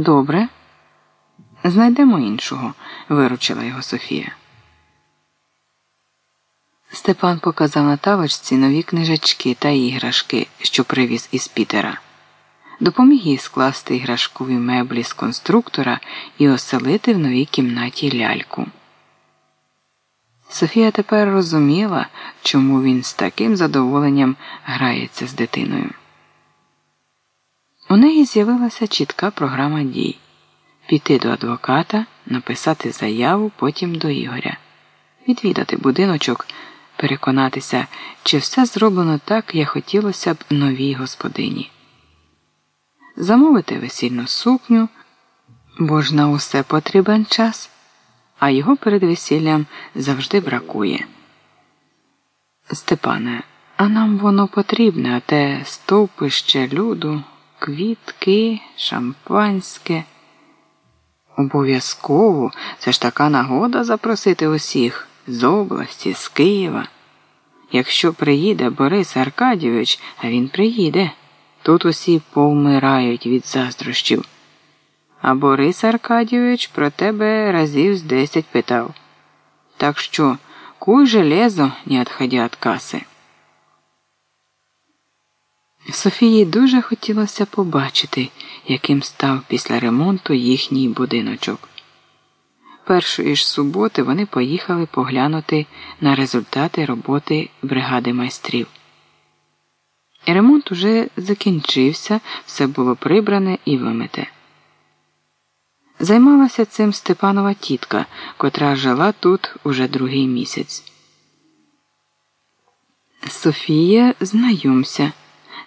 Добре. Знайдемо іншого, виручила його Софія. Степан показав на тавочці нові книжечки та іграшки, що привіз із Пітера. Допоміг їй скласти іграшкові меблі з конструктора і оселити в новій кімнаті ляльку. Софія тепер розуміла, чому він з таким задоволенням грається з дитиною. У неї з'явилася чітка програма дій. Піти до адвоката, написати заяву, потім до Ігоря, відвідати будиночок, переконатися, чи все зроблено так, як хотілося б новій господині, замовити весільну сукню, бо ж на усе потрібен час, а його перед весіллям завжди бракує. Степане, а нам воно потрібне, а те стовпище люду, квітки, шампанське. Обов'язково це ж така нагода запросити усіх з області, з Києва. Якщо приїде Борис Аркадійович, а він приїде, тут усі повмирають від заздрощів. А Борис Аркадійович про тебе разів з десять питав. Так що куй железо, не отходя від каси. Софії дуже хотілося побачити, яким став після ремонту їхній будиночок. Першої ж суботи вони поїхали поглянути на результати роботи бригади майстрів. Ремонт уже закінчився, все було прибране і вимите. Займалася цим Степанова тітка, котра жила тут уже другий місяць. Софія, знайомся.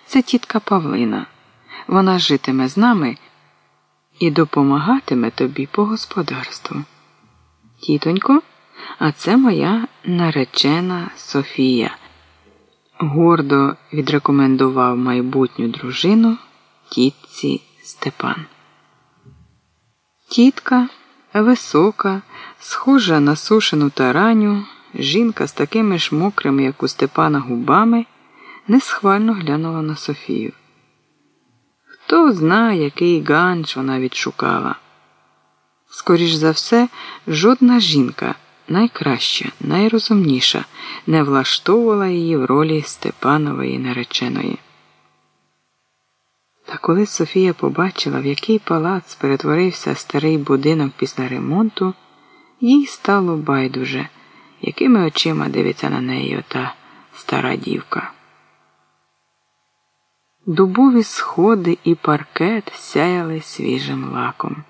Це тітка Павлина. Вона житиме з нами і допомагатиме тобі по господарству. Тітонько, а це моя наречена Софія. Гордо відрекомендував майбутню дружину тітці Степан. Тітка висока, схожа на сушену тараню, жінка з такими ж мокрими, як у Степана, губами несхвально глянула на Софію. Хто знає, який ганч вона відшукала. Скоріш за все, жодна жінка, найкраща, найрозумніша, не влаштовувала її в ролі Степанової нареченої. Та коли Софія побачила, в який палац перетворився старий будинок після ремонту, їй стало байдуже, якими очима дивиться на неї ота стара дівка. Дубові сходи і паркет сяяли свіжим лаком.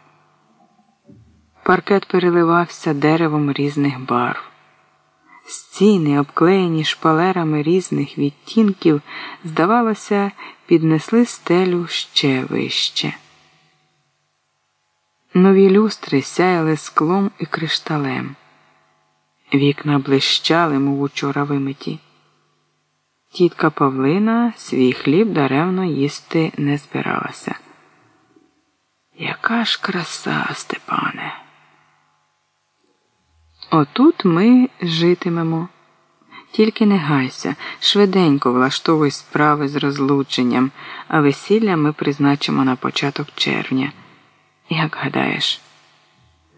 Паркет переливався деревом різних барв. Стіни, обклеєні шпалерами різних відтінків, здавалося, піднесли стелю ще вище. Нові люстри сяяли склом і кришталем. Вікна блищали, мов учора вимиті. Тітка Павлина свій хліб даремно їсти не збиралася. Яка ж краса, Степане? Отут ми житимемо. Тільки не гайся, швиденько влаштовуй справи з розлученням, а весілля ми призначимо на початок червня. Як гадаєш?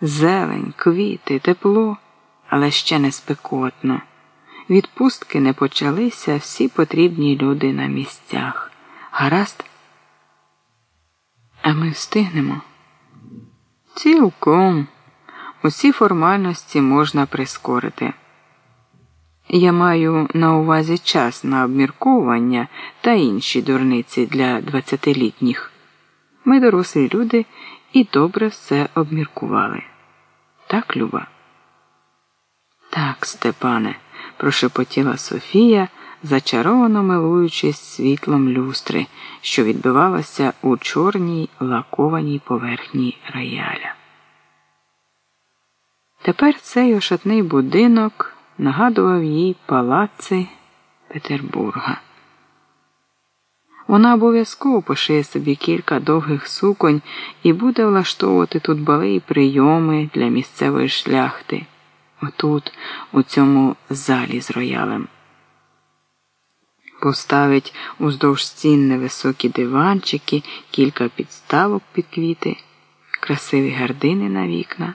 Зелень, квіти, тепло, але ще не спекотно. Відпустки не почалися, всі потрібні люди на місцях. Гаразд? А ми встигнемо. Цілком. Усі формальності можна прискорити. Я маю на увазі час на обмірковування та інші дурниці для двадцятилітніх. Ми дорослі люди і добре все обміркували. Так, Люба? Так, Степане прошепотіла Софія, зачаровано милуючись світлом люстри, що відбивалося у чорній лакованій поверхні рояля. Тепер цей ошатний будинок нагадував їй палаци Петербурга. Вона обов'язково пошиє собі кілька довгих суконь і буде влаштовувати тут бали і прийоми для місцевої шляхти отут, у цьому залі з роялем. Поставить уздовж стін невисокі диванчики, кілька підставок під квіти. красиві гардини на вікна.